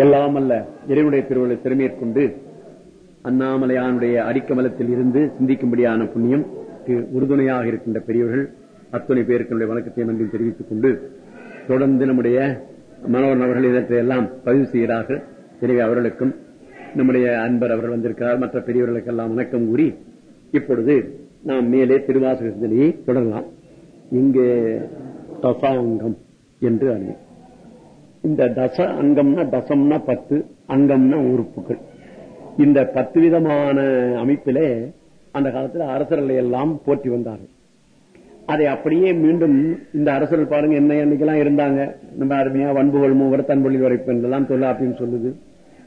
எல்லாம் அல்ல இறைவனுடைய திருவள்ளுவ திறமேற்கொண்டு அண்ணாமலையானுடைய அடிக்கமலத்தில் இருந்து சிந்திக்கும்படியான புண்ணியம் உறுதுணையாக இருக்கின்ற பெரியவர்கள் அத்துணை பேருக்கு வணக்கத்தை நன்றி தெரிவித்துக் கொண்டு தொடர்ந்து நம்முடைய மனோகரன் அவர்கள் இதற்றெல்லாம் பதிவு செய்கிறார்கள். எனவே அவர்களுக்கும் நம்முடைய அன்பர் அவர்கள் வந்திருக்கிறார். மற்ற பெரியவர்களுக்கெல்லாம் வணக்கம் கூறி இப்பொழுது நாம் மேலே திருவாசகத்திலேயே தொடரலாம். இங்கே தசாங்கம் என்று அறியும் இந்த தச அங்கம்னா தசம்னா பத்து அங்கம்னா உறுப்புகள். இந்த பத்து விதமான அமைப்பிலே அந்த காலத்தில் அரசர்களை எல்லாம் போற்றி வந்தார்கள். அதை அப்படியே மீண்டும் இந்த அரசர்கள் பாருங்க என்ன என்னைக்கெல்லாம் இருந்தாங்க. நம்ம அருமையா வன்புகள் மூவர் தன்பொழில் வரைப்பெண் எல்லாம் தொல்லாப்பின்னு சொல்லுது.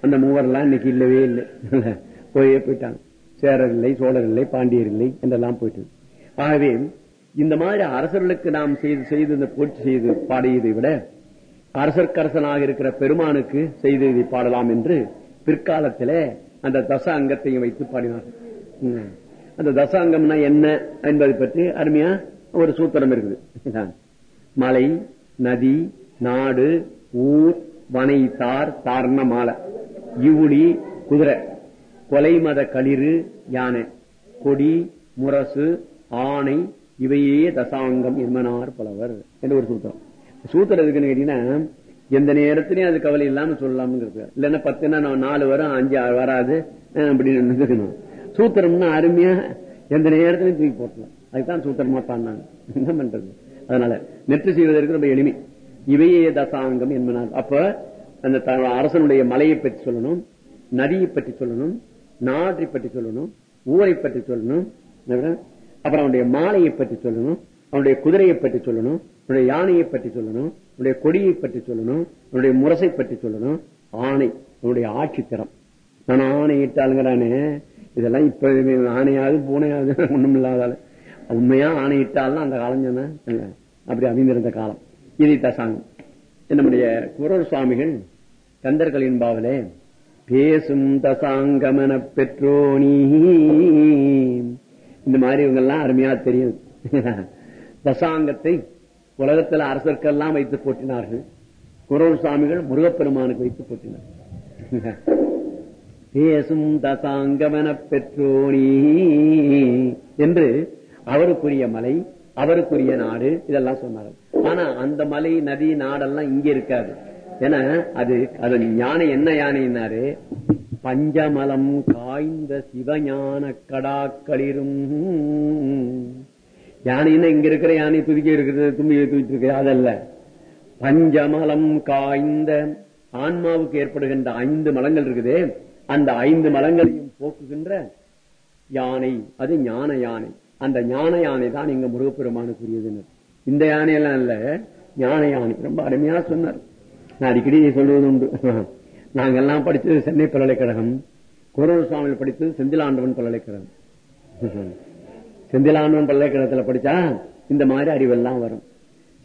அந்த மூவர் எல்லாம் இன்னைக்கு இல்லவே இல்லை. போயே போயிட்டாங்க. சேரர் இல்லை சோழர் இல்லை பாண்டியர் இல்லை என்றெல்லாம் போயிட்டு. ஆகவே இந்த மாதிரி அரசர்களுக்கு நாம் செய்து செய்து இந்த போட்டி செய்து பாடியதை விட அரசர்க்கரசனாக இருக்கிற பெருமானுக்கு செய்து இதை பாடலாம் என்று பிற்காலத்திலே அந்த தச அங்கத்தையும் வைத்து பாடினார். அந்த தச அங்கம்னா என்ன என்பதை பற்றி அருமையா ஒரு சூத்திரம் இருக்குது. மலை நதி நாடு ஊர் வனை தார் தார்ண மாலை. இவுளி குதிரை. கொலைமத களிறு யானை. கொடி முரசு ஆணை இவையே தசாங்கம் என்பனார் புலவர். என்று ஒரு சூத்திரம். சூத்திரம் இருக்குன்னு கேட்டீங்கன்னா எந்த நேரத்திலையும் அது கவலை இல்லாம சொல்லலாம் இல்லைன்னா பத்துனா நாலு வரும் அஞ்சு வராது அப்படின்னு சூத்திரம்னா அருமையா எந்த நேரத்திலையும் தூக்கி போட்டலாம். அதுதான் சூத்திரமா பாடினாங்க என்ன பண்றது? அதனால நெற்று செய்வதற்கு ரொம்ப எளிமை. இவையே தசாங்கம் என்பனால். அப்ப அந்த அரசனுடைய மலையை பற்றி சொல்லணும் நதியை பற்றி சொல்லணும் நாட்டை பற்றி சொல்லணும் ஊரை பற்றி சொல்லணும் அப்புறம் அவனுடைய மாலையை பற்றி சொல்லணும் அவனுடைய குதிரையை பற்றி சொல்லணும் அவனுடைய யானையை பற்றி சொல்லணும் அவனுடைய கொடியை பற்றி சொல்லணும் அவனுடைய முரசை பற்றி சொல்லணும். ஆணை அவனுடைய ஆட்சி திறம் நான் ஆணையிட்டாளுங்கிறானே இதெல்லாம் இப்ப ஆணையாவது பூனையாவது ஒண்ணும் இல்லாதால. உண்மையா ஆணையிட்டாலும் அந்த காலம் சொன்ன? அப்படி அமைந்திருந்த காலம். இதை தசாங்கம் நம்முடைய குரல் சுவாமிகள் கந்தர்களின் பாவலே பேசும் தசாங்கமன பெற்றோனி. இந்த மாதிரி இவங்க எல்லாம் அருமையா தெரியும். தசாங்கத்தை உலகத்தில் அரசர்கள்லாம் வைத்து போட்டினார்கள் குரல் சுவாமிகள் முருகப்பெருமானுக்கு வைத்து போட்டினார் பேசும் தசாங்கமன பெற்றோனி என்று அவருக்குரிய மலை அவருக்குரிய நாடு இதெல்லாம் சொன்னார்கள். ஆனா அந்த மலை நதி நாடெல்லாம் இங்க இருக்காது. ஏன்னா அது அது யானை என்ன யானைனாரு பஞ்சமலம் காய்ந்த சிவஞான கடாக்களிரும். யானைன்னா இங்க இருக்கிற யானை துதிக்க இருக்கிறது தும்பி தூக்கிட்டு இருக்கிற அதல்ல. பஞ்சமலம் காய்ந்த ஆன்மாவுக்கு ஏற்படுகின்ற ஐந்து மலங்கள் இருக்குது. அந்த ஐந்து மலங்களையும் போக்குகின்ற யானை. அது ஞான யானை. அந்த ஞான யானை தான் இங்க முருகப்பெருமானுக்குரியதுன்னு. இந்த யானையெல்லாம் இல்ல. ஞான யானை. ரொம்ப அருமையா சொன்னார். நான் அடிக்கடி சொல்வது உண்டு. நாங்கெல்லாம் படிச்சது சென்னை பல்கலைக்கழகம். குரல் சுவாமியில் படித்தது செந்திலாண்டவன் பல்கலைக்கழகம். செந்திலாண்டவன் பல்கலைக்கழகத்துல படிச்சா இந்த மாதிரி அறிவெல்லாம் வரும்.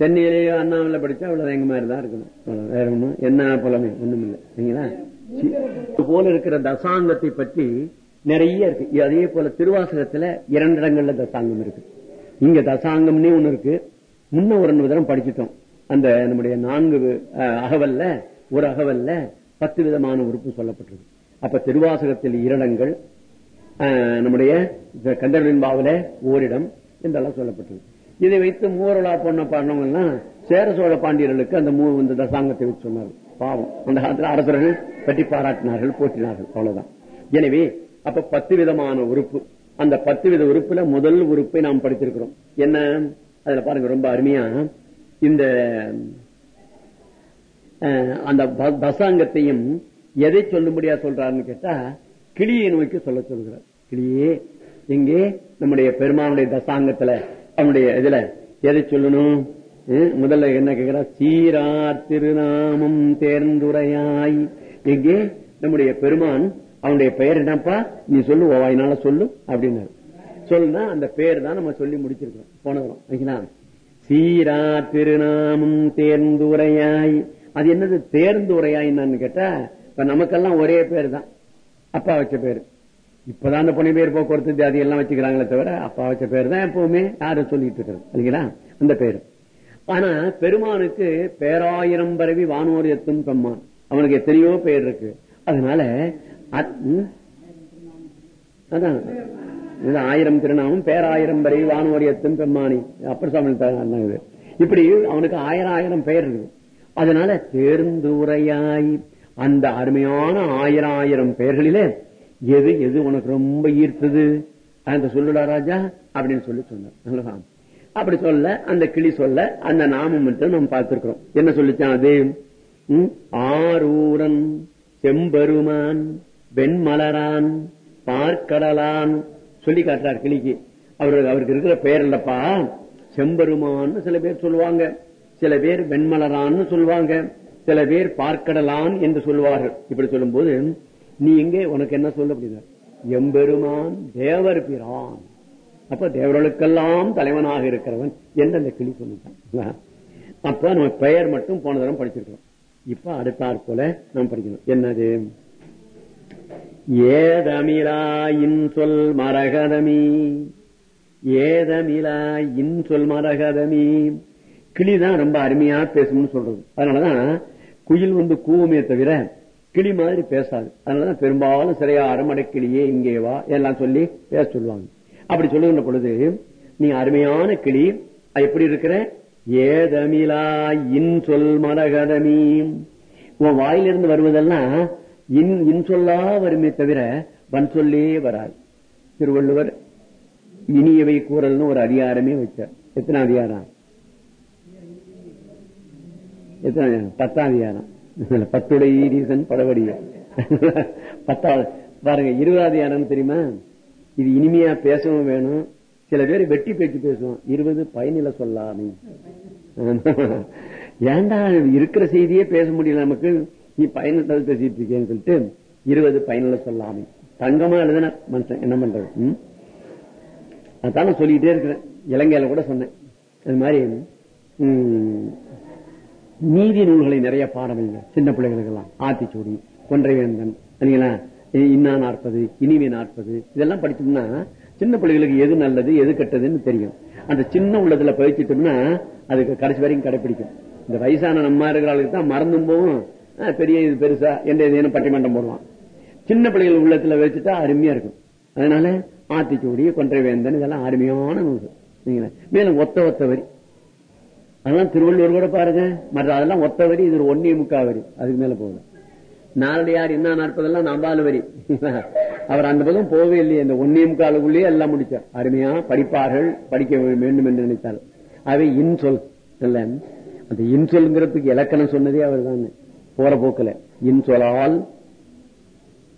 சென்னையிலேயோ அண்ணாமலை படிச்சா அவ்வளவு எங்க மாதிரி தான் இருக்கணும். வேற ஒண்ணும் என்ன புலமே? ஒண்ணும் இல்லை. சரிங்களா? போல இருக்கிற தசாங்கத்தை பற்றி நிறைய இருக்கு. அதே போல திருவாசகத்துல இரண்டு இடங்கள்ல தசாங்கம் இருக்கு. இங்க தசாங்கம்னே ஒண்ணு இருக்கு. முன்ன ஒரு தரம் படிச்சுட்டோம். அந்த நம்முடைய நான்கு அகவல்ல ஒரு அகவல்ல பத்து விதமான உறுப்பு சொல்லப்பட்டிருக்கு. அப்ப திருவாசகத்தில் இரண்டங்கள் நம்முடைய கந்தர்வின் பாவில ஓரிடம் என்றெல்லாம் சொல்லப்பட்டிருக்கு இதை வைத்து மூவரலா பொண்ண பாடினவங்க எல்லாம் சேர சோழ பாண்டியர்களுக்கு அந்த மூ இந்த தசாங்கத்தை வச்சு சொன்னார் பாவம். அந்த காலத்தில் அரசர்கள் பற்றி பாராட்டினார்கள் போற்றினார்கள். அவ்வளவுதான். எனவே அப்ப பத்து விதமான உறுப்பு. அந்த பத்து வித உறுப்புல முதல் உறுப்பை நாம் படித்திருக்கிறோம். என்ன? அதுல பாருங்க ரொம்ப அருமையா. இந்த அந்த தசாங்கத்தையும் எதை சொல்லும்படியா சொல்றாருன்னு கேட்டா கிளியை நோக்கி சொல்ல சொல்கிறார். கிளியே எங்கே நம்முடைய பெருமானுடைய தசாங்கத்துல அவனுடைய இதுல எதை சொல்லணும்? முதல்ல என்ன கேட்கிறா சீரார் திருநாமம் தேர்ந்துரையாய். எங்கே நம்முடைய பெருமான் அவனுடைய பெயர் என்னப்பா? நீ சொல்லு வாயினால சொல்லு அப்படின்னாரு. சொல்லுனா அந்த பேர் தான் நம்ம சொல்லி முடிச்சிருக்கோம் போனதும் ஓகேங்களா சீரா திருநாமம் தேர்ந்துரையாய். அது என்னது? தேர்ந்துரையாயின்னு கேட்டா இப்ப நமக்கெல்லாம் ஒரே பேர் தான். அப்பா வச்ச பேரு. இப்பதான் அந்த புனை பேர் போக்குவரத்து ஜாதி எல்லாம் வச்சுக்கிறாங்களே தவிர அப்பா வச்ச பேர் தான் எப்பவுமே யாரும் சொல்லிட்டு இருக்கிறது. இல்லைங்களா அந்த பேரு. ஆனா பெருமானுக்கு பேராயிரம் பரவி வானோர் எத்தும் பெம்மான். அவனுக்கு எத்தனையோ பேர் இருக்கு. அதனால அதான். இது ஆயிரம் திருநாமம் பேராயிரம் வரை வானோரியத்தும் பெம்மானி. அப்பர் சாமி இப்படி அவனுக்கு ஆயிரம் ஆயிரம் பெயர் இருக்கு. அதனால தேர்ந்துரையாய் அந்த அருமையான ஆயிரம் ஆயிரம் பெயர்களிலே எது எது உனக்கு ரொம்ப ஈர்த்தது? அந்த சொல்லுடா ராஜா அப்படின்னு சொல்லி சொன்னார். அப்படி சொல்ல அந்த கிளி சொல்ல அந்த நாமம் மட்டும் நம்ம பார்த்திருக்கிறோம். என்ன சொல்லிச்சான் அது? ஆரூரன் செம்பெருமான் வெண்மலரான் பார்க்கடலான் சொல்லி காட்டுறார் கிளிக்கு. அவருக்கு அவருக்கு இருக்கிற பெயர் இல்லப்பா. செம்பெருமான்னு சில பேர் சொல்லுவாங்க. சில பேர் வெண்மலரான்னு சொல்லுவாங்க. சில பேர் பார்க்கடலான் என்று சொல்லுவார்கள். இப்படி சொல்லும் போது நீ எங்கே உனக்கு என்ன சொல்ல அப்படின்னா எம்பெருமான் தேவர் பிரான். அப்ப தேவர்களுக்கெல்லாம் தலைவனாக இருக்கிறவன் என்று அந்த கிளி சொல்லிட்டான். அப்ப நம்ம பெயர் மட்டும் போன தரம் படிச்சிருக்கோம் இப்ப அடுத்தாற் போல நாம் படிக்கணும். என்னது? ஏதமிலா சொல் மரகதமி. ஏதமிலா இன்சொல் மரகதமி. கிளிதான் ரொம்ப அருமையா பேசணும்னு சொல்றது. அதனாலதான் குயில் வந்து கூவுமே தவிர கிளி மாதிரி பேசாது. அதனாலதான் பெரும்பாலும் சிறையாரம் கிளியே இங்கே வா எல்லாம் சொல்லி பேச சொல்லுவாங்க. அப்படி சொல்லுகின்ற பொழுது நீ அருமையான கிளி எப்படி இருக்கிற? ஏதமிலா இன்சொல் மரகதமி உன் வாயிலிருந்து வருவதெல்லாம் இன் இன் சொல்லா வருமே தவிர வன் சொல்லே வராது. திருவள்ளுவர் இனியவை கூறல்னு ஒரு அதிகாரமே வச்சார். எத்தனை அதிகாரம்? எத்தனை? பத்தாம் அதிகாரம். பத்துடைய ஈரீசன் படவடிய பத்தாவது பாருங்க இருபதாவது அதிகாரம் தெரியுமா? இது இனிமையா பேசவும் வேணும். சில பேர் வெட்டி பேச்சு பேசுவோம் இருபது பயனில சொல்லாமே. ஏன்டா இருக்கிற செய்தியே பேச முடியல நமக்கு? நீ பயனிட்டது பேசிட்டு இருக்கேன்னு சொல்லிட்டு இருபது பயனில சொல்லாமே. தங்கமா எழுதுன மனுஷன் என்ன பண்றது அதான் சொல்லிட்டே சொல்லிக்கிட்டே இருக்கிறேன். இலங்கையில கூட சொன்னேன். அது மாதிரி நீதி நூல்களை நிறைய பாடம் சின்ன பிள்ளைகளுக்கு எல்லாம் ஆத்திச்சூடி கொன்றைவேந்தன் சரிங்களா? இன்னா நாற்பது இனிமே நாற்பது இதெல்லாம் படிச்சோம்னா சின்ன பிள்ளைகளுக்கு எது நல்லது எது கெட்டதுன்னு தெரியும். அந்த சின்ன உள்ளதுல பயிற்சிட்டோம்னா அதுக்கு கடைசி வரைக்கும் கடைபிடிக்கும் இந்த வயசான நம்ம இருக்கிறாளுக்கு தான் மறந்தும் போகும். பெரிய இது பெருசா எந்த இதுன்னு பட்டிமன்றம் போடுவான். சின்ன பிள்ளைகள் உள்ளத்துல வச்சுட்டா அருமையா இருக்கும். அதனால ஆத்திச்சூடி கொன்றைவேந்தன் இதெல்லாம் அருமையான நூல் மேலும் ஒத்த ஒத்த வரி. அதெல்லாம் திருவள்ளுவர் கூட பாருங்க. மற்ற அதெல்லாம் ஒத்த வரி இது ஒரு ஒன்னே முக்கா வரி. அதுக்கு மேல போகல. நாலடியார் என்ன நாற்பதெல்லாம் நம்பால வரி. அவர் அந்த பக்கம் போகவே இல்லையே. இந்த ஒன்னே முக்காலுக்குள்ளேயே எல்லாம் முடிச்சார். அருமையா படிப்பார்கள் படிக்க வேண்டும் என்று நினைத்தார். அவை இன்சொல் இல்ல. அந்த இன்சொல்ங்கிறதுக்கு இலக்கணம் சொன்னதே அவர் தான் போற போக்குல. இன்சொலால்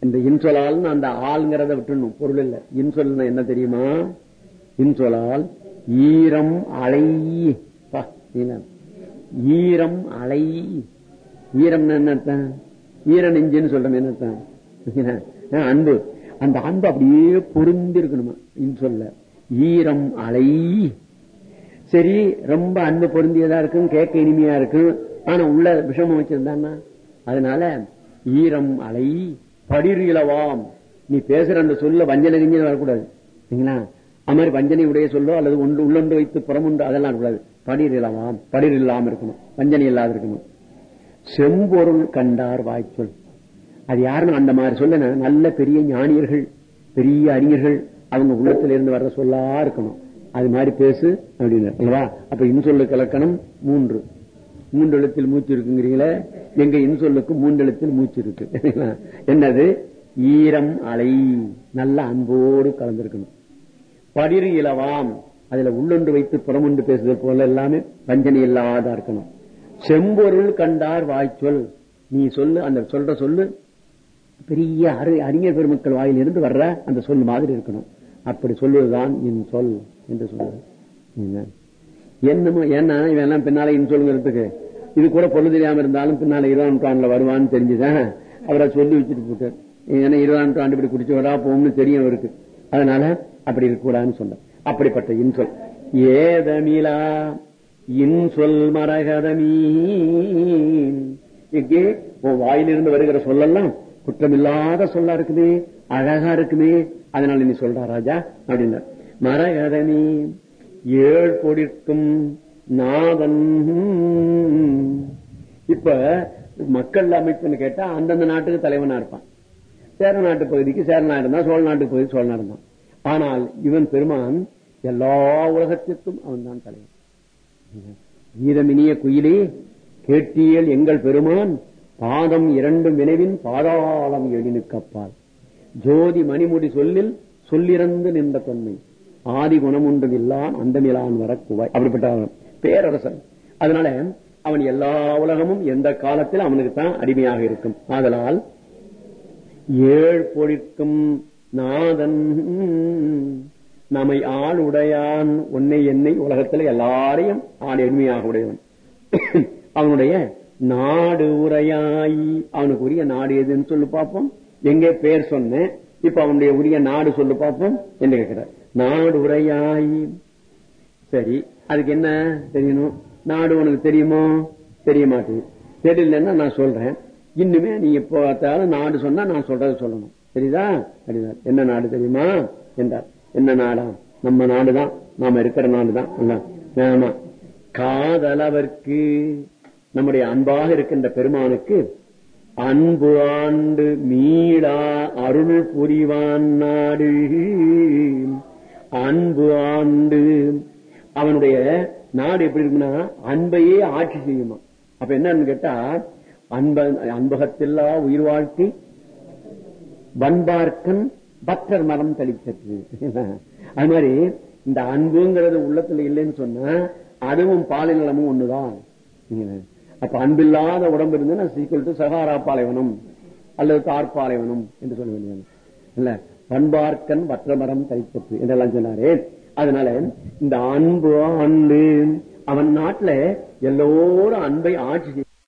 இந்த இன்சொலால் அந்த ஆள்ங்கிறத விட்டுணும். பொருள் இல்ல. இன்சொல்னா என்ன தெரியுமா? இன்சொலால் ஈரம் அலை ஈரம் அலை. ஈரம் என்ன அர்த்தம்? ஈர நெஞ்சுன்னு சொல்றோம் என்ன அர்த்தம்? அன்பு. அந்த அன்பு அப்படியே பொருந்தி இருக்கணுமா சொல்ல. ஈரம் அலை. சரி ரொம்ப அன்பு பொருந்தியதா இருக்கும் கேட்க இனிமையா இருக்கும். ஆனா உள்ள விஷமம் வச்சிருந்தான்னா அதனால ஈரம் அலை. படிர் இலவாம். நீ பேசுற அந்த சொல்ல வஞ்சனை கிஞ்சன வரக்கூடாது. சரிங்களா? அது மாதிரி வஞ்சனை உடைய சொல்லோ அல்லது ஒன்று உள்ளொன்று வைத்து புறமுண்டு அதெல்லாம் கூடாது படிர் இலவாம் படிர் இல்லாம இருக்கணும். வஞ்சனை இல்லாத இருக்கணும். செம்பொருள் கண்டார் வாய்ச்சொல். அது யாருன்னு அந்த மாதிரி சொல்ல நல்ல பெரிய ஞானியர்கள் பெரிய அறிஞர்கள் அவங்க உள்ளத்துல இருந்து வர்ற சொல்லா இருக்கணும். அது மாதிரி பேசு அப்படின்னு அல்லவா? அப்ப இன்சொல்லுக்கு இலக்கணம் மூன்று. மூன்று எழுத்தில் மூச்சு இருக்குங்கிறீங்களே? எங்க இன்சொல்லுக்கு மூன்று எழுத்தில் மூச்சு இருக்கு. என்னது? ஈரம் அலை. நல்ல அன்போடு கலந்திருக்கணும். படிறு இலவாம். அதுல உள்ளொன்று வைத்து புறமுண்டு பேசுதல் போல எல்லாமே வஞ்சனை இல்லாத இருக்கணும். செம்பொருள் கண்டார் வாய்ச்சொல். நீ சொல்லு அந்த சொல்ற சொல்லு. பெரிய அறிஞர் பெருமக்கள் வாயிலிருந்து வர்ற அந்த சொல் மாதிரி இருக்கணும். அப்படி சொல்லுவதுதான் என் சொல் என்று சொல்லுது. என்னமோ ஏன்னா இவன் எல்லாம் பின்னால இன் சொல்லுங்கிறதுக்கு. இது கூட பொருள் தெரியாம இருந்தாலும் பின்னால இருபதாம் நூற்றாண்டுல வருவான்னு தெரிஞ்சுதான் அவரை சொல்லி வச்சுட்டு போட்டார் ஏன்னா இருபதாம் நூற்றாண்டு இப்படி குடிச்சு வரா போகும்னு தெரியும் அவருக்கு. அதனால அப்படி இருக்கக்கூடாதுன்னு சொன்னார். அப்படிப்பட்ட இன்சொல். ஏதமிலா இன்சொல் மரகதமீ இங்கே உன் வாயிலிருந்து வருகிற சொல்லெல்லாம் குற்றமில்லாத சொல்லா இருக்குமே அழகா இருக்குமே அதனால நீ சொல்ற ராஜா அப்படின்னா. மரகதமி ஏழ் பொடிக்கும் நாதன். இப்ப மக்கள் அமைப்புன்னு கேட்டா அந்தந்த நாட்டுக்கு தலைவனா இருப்பான். சேர நாட்டு பகுதிக்கு சேரனா இருந்தா சோழ நாட்டு பகுதி சோழனா இருந்தான் ஆனால் இவன் பெருமான் எல்லா உலகத்திற்கும் அவன் தான் தலைவன் கீதமினிய குயிலே கேட்டியல் எங்கள் பெருமான் பாதம் இரண்டும் வினைவின் பாதாளம் எழினுக்கப்பால் ஜோதி மணிமுடி சொல்லில் சொல்லிறந்து நின்ற தொன்மை. ஆதி குணமுண்டும் இல்லான் அந்தமிலான் வரக்குவாய். அப்படிப்பட்ட பேரரசன். அதனால அவன் எல்லா உலகமும் எந்த காலத்தில் அவனுக்கு தான் அடிமையாக இருக்கும். ஆதலால் ஏழ் பொழிக்கும் நாதன் நம்மை ஆள் உடையான் உன்னை என்னை உலகத்துல எல்லாரையும் ஆள் எளிமையாக உடையவன். அவனுடைய நாடு உரையாய். அவனுக்கு உரிய நாடு எதுன்னு சொல்லு பார்ப்போம். எங்கே பேர் சொன்னேன். இப்ப அவனுடைய உரிய நாடு சொல்லு பார்ப்போம் என்று கேட்கிறார். நாடு உரையாய். சரி அதுக்கு என்ன தெரியணும்? நாடு உனக்கு தெரியுமோ? தெரிய மாட்டேங்குது தெரியலன்னா நான் சொல்றேன். இன்னுமே நீ எப்போ பார்த்தாலும் நாடு சொன்னா நான் சொல்றதை சொல்லணும். சரிதா சரிதா என்ன நாடு தெரியுமா? என்றார். என்ன நாடா? நம்ம நாடுதான். நாம இருக்கிற நாடுதான். ஆமா காதலவர்க்கு நம்முடைய அன்பாக இருக்கின்ற பெருமானுக்கு அன்பு ஆண்டு மீளா அருள் புரிவான் நாடு. அன்பு ஆண்டு. அவனுடைய நாடு எப்படி இருக்குன்னா அன்பையே ஆட்சி செய்யுமா. அப்ப என்னன்னு கேட்டா அன்ப அன்பகத்தில்லா உயிர் வாழ்க்கை வன்பார்க்கன் பக்தர் மரம் தளித்தது அது மாதிரி இந்த அன்புங்கிறது உள்ளத்துல இல்லைன்னு சொன்னா அதுவும் பாலை நிலமும் ஒண்ணுதான். அப்ப அன்பில்லாத உடம்பு இருந்ததுன்னா சீக்கிரம் டு சகாரா பாலைவனம் அல்லது தார்பாலைவனம் என்று சொல்ல வேண்டியது. இல்ல பண்பார்க்கன் வற்றமரம் தரித்தப்பு என்றெல்லாம் சொன்னாரு. அதனால இந்த அன்பு அன்பு அவன் நாட்டுல எல்லோரும் அன்பை ஆட்சி